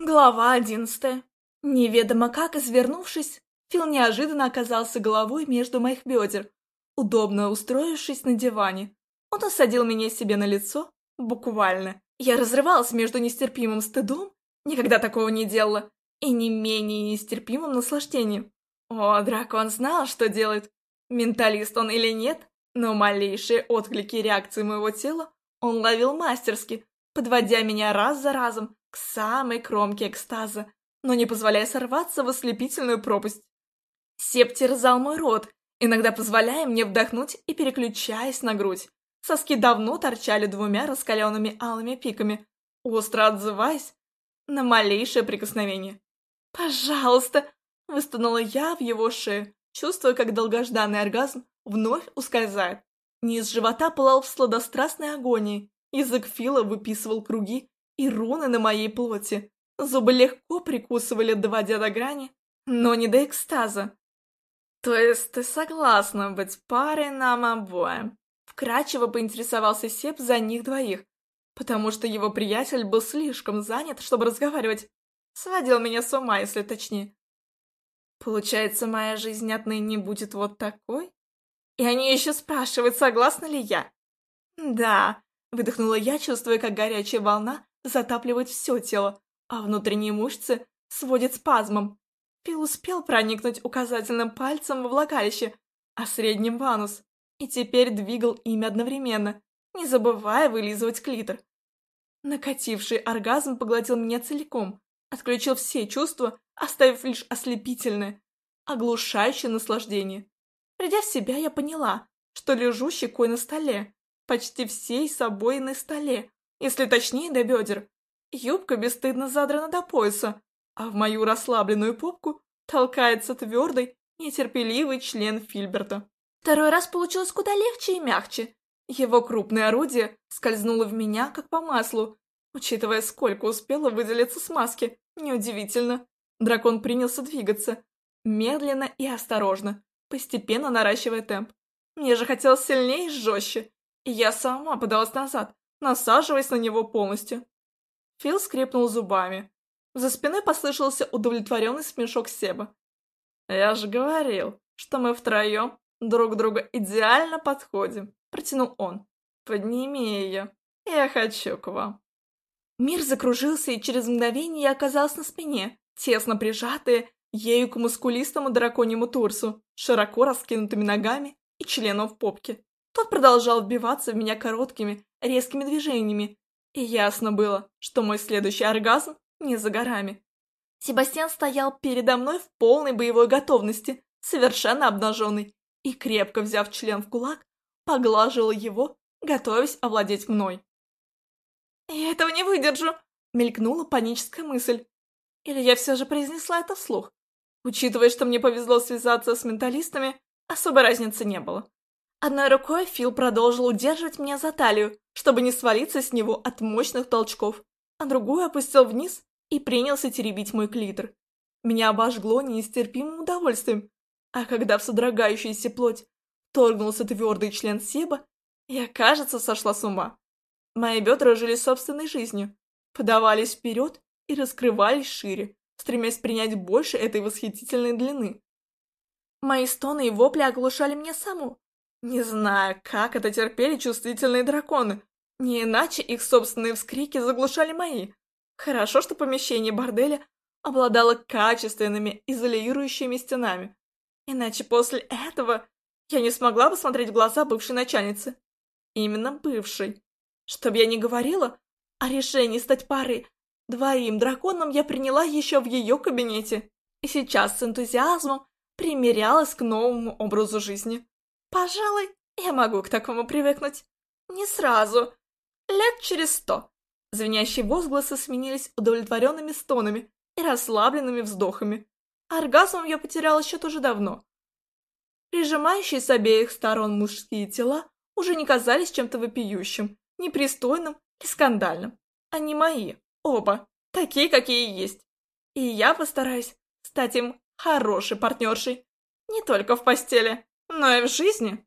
Глава одиннадцатая. Неведомо как, извернувшись, Фил неожиданно оказался головой между моих бедер, удобно устроившись на диване. Он осадил меня себе на лицо, буквально. Я разрывалась между нестерпимым стыдом, никогда такого не делала, и не менее нестерпимым наслаждением. О, дракон знал, что делает. Менталист он или нет, но малейшие отклики реакции моего тела он ловил мастерски, подводя меня раз за разом к самой кромке экстаза, но не позволяя сорваться в ослепительную пропасть. Сеп терзал мой рот, иногда позволяя мне вдохнуть и переключаясь на грудь. Соски давно торчали двумя раскаленными алыми пиками, остро отзываясь на малейшее прикосновение. «Пожалуйста!» – выстунула я в его шею, чувствуя, как долгожданный оргазм вновь ускользает. Низ живота пылал в сладострастной агонии, язык Фила выписывал круги и руны на моей плоти. Зубы легко прикусывали, доводя до грани, но не до экстаза. «То есть ты согласна быть парой нам обоим?» Вкратчиво поинтересовался Сеп за них двоих, потому что его приятель был слишком занят, чтобы разговаривать. Сводил меня с ума, если точнее. Получается, моя жизнь отныне будет вот такой? И они еще спрашивают, согласна ли я. Да, выдохнула я, чувствуя, как горячая волна затапливает все тело, а внутренние мышцы сводит спазмом. Фил успел проникнуть указательным пальцем во влагалище, а средним в анус, и теперь двигал ими одновременно, не забывая вылизывать клитор. Накативший оргазм поглотил меня целиком, отключил все чувства, оставив лишь ослепительное, оглушающее наслаждение. Придя в себя, я поняла, что лежу щекой на столе, почти всей собой на столе, если точнее до бедер. Юбка бесстыдно задрана до пояса, а в мою расслабленную попку толкается твердый, нетерпеливый член Фильберта. Второй раз получилось куда легче и мягче. Его крупное орудие скользнуло в меня, как по маслу. Учитывая, сколько успело выделиться смазки, неудивительно. Дракон принялся двигаться. Медленно и осторожно, постепенно наращивая темп. Мне же хотелось сильнее и жестче. И я сама подалась назад, насаживаясь на него полностью. Фил скрипнул зубами. За спиной послышался удовлетворенный смешок Себа. «Я же говорил, что мы втроем друг друга идеально подходим», — протянул он. «Подними ее, я хочу к вам». Мир закружился, и через мгновение я оказалась на спине, тесно прижатая ею к мускулистому драконьему турсу, широко раскинутыми ногами и членом в попке. Тот продолжал вбиваться в меня короткими, резкими движениями, и ясно было, что мой следующий оргазм не за горами. Себастьян стоял передо мной в полной боевой готовности, совершенно обнаженный, и, крепко взяв член в кулак, поглаживал его, готовясь овладеть мной. «Я этого не выдержу!» — мелькнула паническая мысль. Или я все же произнесла это вслух? Учитывая, что мне повезло связаться с менталистами, особой разницы не было. Одной рукой Фил продолжил удерживать меня за талию, чтобы не свалиться с него от мощных толчков, а другую опустил вниз и принялся теребить мой клитор. Меня обожгло неистерпимым удовольствием, а когда в содрогающуюся плоть торгнулся твердый член Себа, я, кажется, сошла с ума. Мои бедра жили собственной жизнью, подавались вперед и раскрывались шире, стремясь принять больше этой восхитительной длины. Мои стоны и вопли оглушали меня саму, не знаю, как это терпели чувствительные драконы. Не иначе их собственные вскрики заглушали мои. Хорошо, что помещение борделя обладало качественными изолирующими стенами. Иначе после этого я не смогла бы смотреть в глаза бывшей начальницы. Именно бывшей. Чтоб я не говорила, о решении стать парой двоим драконам я приняла еще в ее кабинете. И сейчас с энтузиазмом примерялась к новому образу жизни. Пожалуй, я могу к такому привыкнуть. Не сразу. Лет через сто. Звенящие возгласы сменились удовлетворенными стонами и расслабленными вздохами. Оргазм я потеряла счет уже давно. Прижимающие с обеих сторон мужские тела уже не казались чем-то вопиющим, непристойным и скандальным. Они мои, оба, такие, какие есть. И я постараюсь стать им хорошей партнершей. Не только в постели но и в жизни.